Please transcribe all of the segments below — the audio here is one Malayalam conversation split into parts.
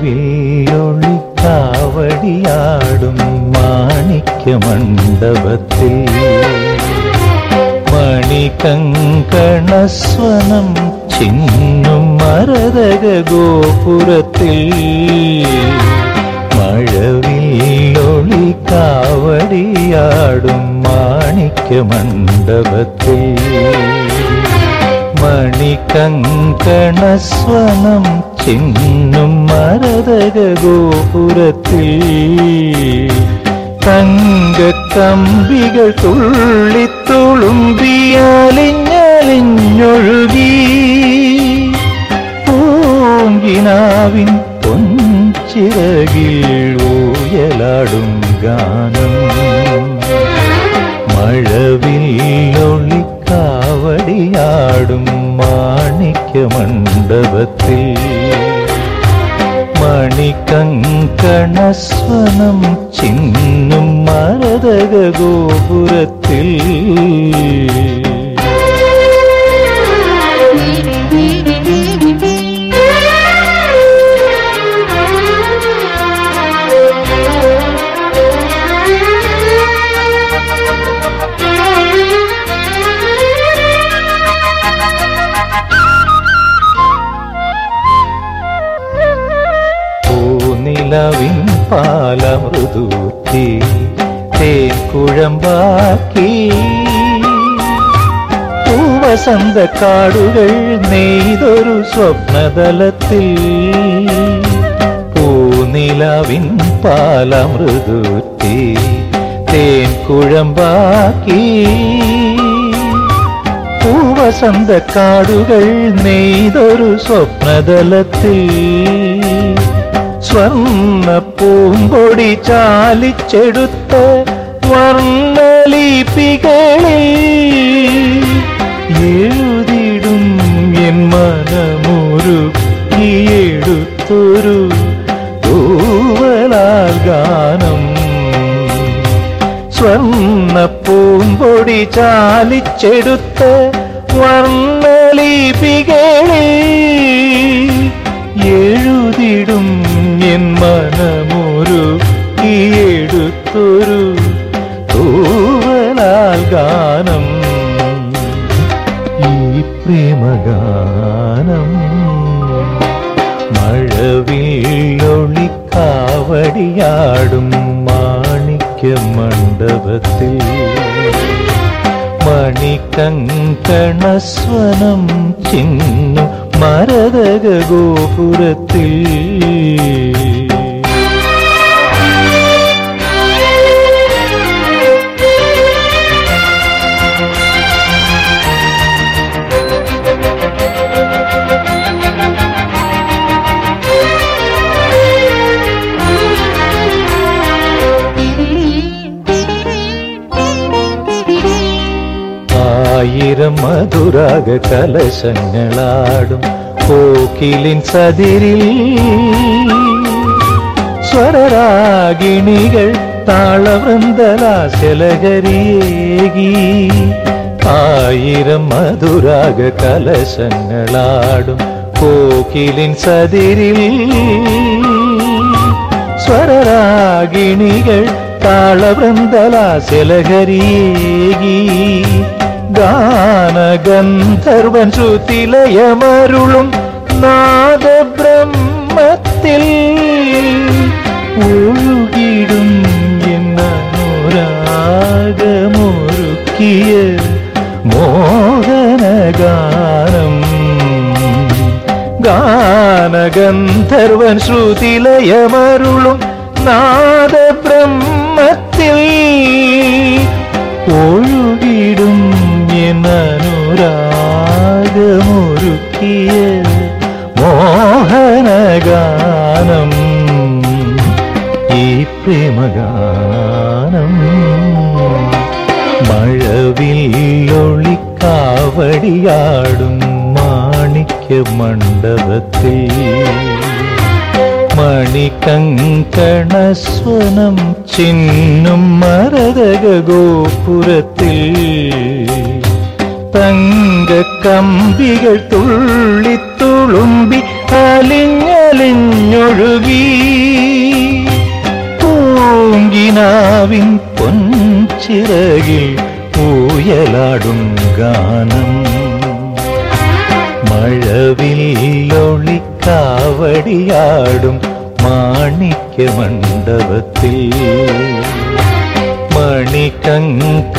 வில்லொளி காவடியாடும் மாணிக்க மண்டபத்தில் മണികങ്കണസ്വനം ചിന്നും മരതക ഗോപുരത്തിൽ മഴവില്ലൊളി കാവടിയാടും മാണിക്യ മണ്ഡപത്തിൽ മണികങ്കണസ്വനം ചിന്നും മരതക ഗോപുരത്തിൽ തങ്കക്കമ്പികൾ തുള്ളിത്തുളുമ്പിയാലിഞ്ഞാലിഞ്ഞൊഴുകി പൂങ്കിനാവിൻ പൊൻചിറകിൽ ഊയലാടും ഗാനം. മഴവില്ലൊളി മാണിക്യ മണ്ഡപത്തിൽ മണികങ്കണസ്വനം ചിന്നും മരതക ഗോപുരത്തിൽ പൂനിലവിൻ പാലമൃദൂത്തി തേക്കുഴമ്പാക്കി പൂവസന്ത കാടുകൾ നെയ്തൊരു സ്വപ്നതലത്തിൽ. പൂനിലവിൻ പാലമൃദൂത്തി തേൻകുഴമ്പാക്കി. പൂവസന്ത കാടുകൾ നെയ്തൊരു സ്വപ്നതലത്തിൽ. സ്വർണ പൂമ്പൊടി ചാലിച്ചെടുത്ത വർണലിപികളെ എഴുതിടും എൻ മനമൊരു എടുത്തൊരു തൂവലാൽ ഗാനം. സ്വർണ പൂമ്പൊടി ചാലിച്ചെടുത്ത വർണലിപികളിൽ എടുത്തൊരു തൂവലാൽ ഗാനം. ഈ പ്രേമഗാനം മഴവില്ലൊളി കാവടിയാടും മാണിക്യ മണ്ഡപത്തിൽ മണിക്കങ്കണസ്വനം ചിന്നു മരതക ഗോപുരത്തിൽ ആയിരം മധുരാഗ കലശങ്ങളാടും കോക്കിലിൻ സതിരിൽ. സ്വരരാഗിണികൾ താളവൃന്ദലാശലകരിയേകി ആയിരം മധുരാഗ കലശങ്ങളാടും കോക്കിലിൻ സതിരിൽ. സ്വരരാഗിണികൾ താളവൃന്ദലാശലകരിയേകി ഗാനഗന്ധർവൻ ശ്രുതിലയമരുളും നാദബ്രഹ്മത്തിൽ. ഒഴുകിടും എന്നോരാഗമൊരുക്കിയ മോഹനഗാനം. ഗാനഗന്ധർവൻ ശ്രുതിലയമരുളും നാദബ്രഹ്മത്തിൽ. എന്നനുരാഗമൊരുക്കിയ മോഹനഗാനം. ഈ പ്രേമഗാനം മഴവില്ലൊളി കാവടിയാടും മാണിക്യ മണ്ഡപത്തിൽ മണികങ്കണസ്വനം ചിന്നും മരതക ഗോപുരത്തിൽ തങ്കക്കമ്പികൾ തുള്ളിത്തുളുമ്പി അലിഞ്ഞലിഞ്ഞൊഴുകി. പൂങ്കിനാവിൻ പൊൻ പൊൻചിറകിൽ പൂയലാടും ഗാനം. മഴവില്ലൊളിക്കാവടിയാടും മാണിക്യ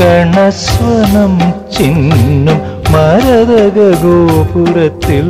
മണികങ്കണസ്വനം ചിന്നും മരതക ഗോപുരത്തിൽ